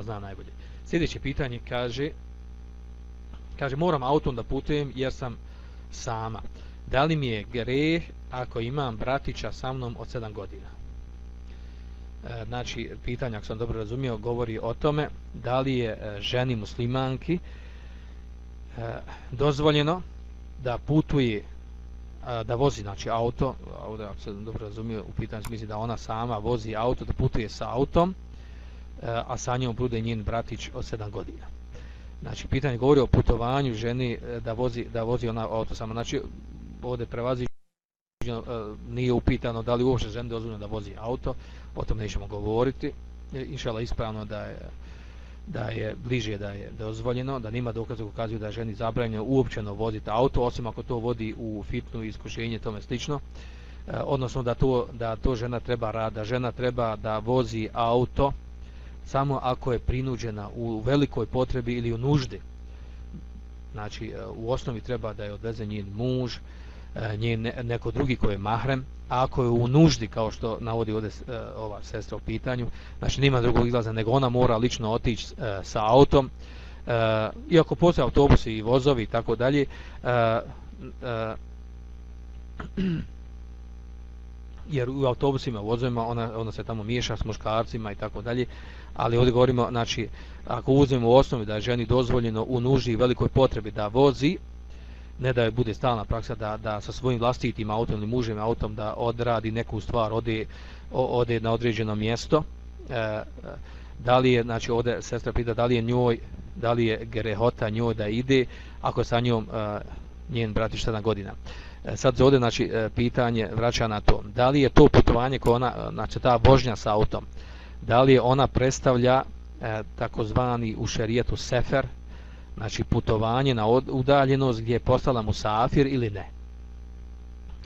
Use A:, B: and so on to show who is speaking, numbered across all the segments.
A: Allah zna najbolje. Sljedeće pitanje kaže kaže moram autom da putujem jer sam sama. Da li mi je greh ako imam bratića sa mnom od 7 godina? E, znači, pitanje, ako sam dobro razumio, govori o tome da li je e, ženi muslimanki e, dozvoljeno da putuje da vozi znači auto, ovdje ako sam dobro razumio u pitanju smisli da ona sama vozi auto, da putuje sa autom, a sa njom bude njen bratić od 7 godina. Znači, pitanje govori o putovanju ženi da vozi, da vozi ona auto sama. Znači, ovdje prevazi nije upitano da li uopće ženi dozvoljeno da vozi auto, o tom nećemo govoriti. Inšala ispravno da je da je bliže da je dozvoljeno, da nima dokaza koji ukazuju da je ženi zabranjeno uopćeno voziti auto, osim ako to vodi u fitnu iskušenje tome slično. E, odnosno da to, da to žena treba rada, da žena treba da vozi auto samo ako je prinuđena u velikoj potrebi ili u nuždi. Znači, e, u osnovi treba da je odveze njen muž, e, njen neko drugi koji je mahrem, a ako je u nuždi, kao što navodi ovdje e, ova sestra u pitanju, znači nema drugog izlaza, nego ona mora lično otići sa autom, iako postoje autobusi i vozovi i tako dalje, jer u autobusima, vozovima, ona, ona se tamo miješa s muškarcima i tako dalje, ali ovdje govorimo, znači, ako uzmemo u osnovi da je ženi dozvoljeno u nuždi i velikoj potrebi da vozi, ne da je bude stalna praksa da, da sa svojim vlastitim autom ili mužem autom da odradi neku stvar, ode, ode na određeno mjesto, e, da li je, znači ovdje sestra pita da li je njoj, da li je grehota njoj da ide, ako sa njom e, njen brat 7 godina. E, sad se ovdje znači, e, pitanje vraća na to, da li je to putovanje koje ona, znači ta vožnja sa autom, da li je ona predstavlja e, takozvani u šerijetu sefer, znači putovanje na udaljenost gdje je postala musafir ili ne.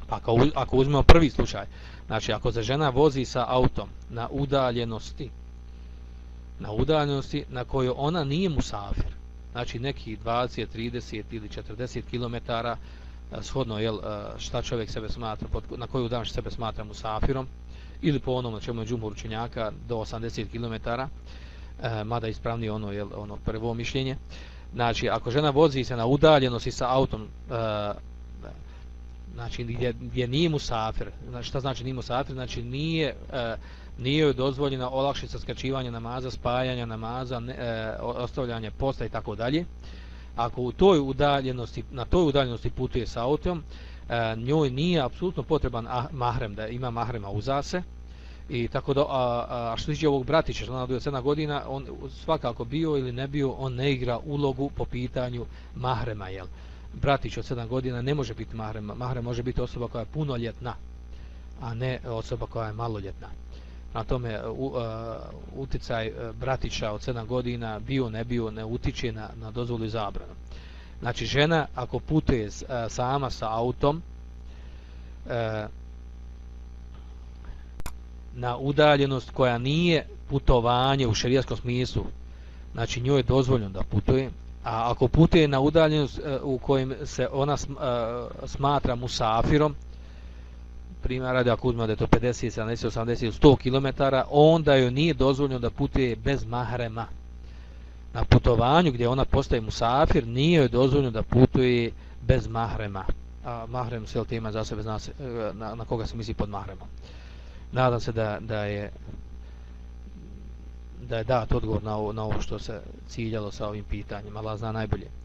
A: Pa ako, ako uzmemo prvi slučaj, znači ako se žena vozi sa autom na udaljenosti, na udaljenosti na kojoj ona nije musafir, znači neki 20, 30 ili 40 km shodno jel, šta čovjek sebe smatra, na koju udaljenost sebe smatra musafirom, ili po onom na čemu je džumhur učenjaka do 80 km, e, mada ispravnije ono, jel, ono prvo mišljenje. Znači, ako žena vozi se na udaljenosti sa autom, e, znači gdje, gdje nije musafir, znači šta znači nije musafir, znači nije, e, nije joj dozvoljena olakšica skraćivanja namaza, spajanja namaza, ne, e, ostavljanje posta i tako dalje. Ako u toj udaljenosti, na toj udaljenosti putuje sa autom, e, njoj nije apsolutno potreban mahrem, da ima mahrema uzase, I tako da, a, a što tiče ovog bratića, što je 7 godina, on svakako bio ili ne bio, on ne igra ulogu po pitanju mahrema, jel? Bratić od 7 godina ne može biti mahrema. Mahrem može biti osoba koja je punoljetna, a ne osoba koja je maloljetna. Na tome u, a, uticaj bratića od 7 godina bio, ne bio, ne utiče na, na dozvolu i zabranu. Znači, žena ako putuje sama sa autom, a, na udaljenost koja nije putovanje u šerijskom smislu, znači njoj je dozvoljeno da putuje, a ako putuje na udaljenost uh, u kojem se ona uh, smatra musafirom, primjer radi ako uzme da je to 50, 70, 80, 100 km, onda joj nije dozvoljeno da putuje bez mahrema. Na putovanju gdje ona postaje musafir, nije joj dozvoljeno da putuje bez mahrema. A mahrem se tema za sebe zna se, e, na, na koga se misli pod mahremom nadam se da, da je da je dat odgovor na ovo, na ovo što se ciljalo sa ovim pitanjima, Allah zna najbolje.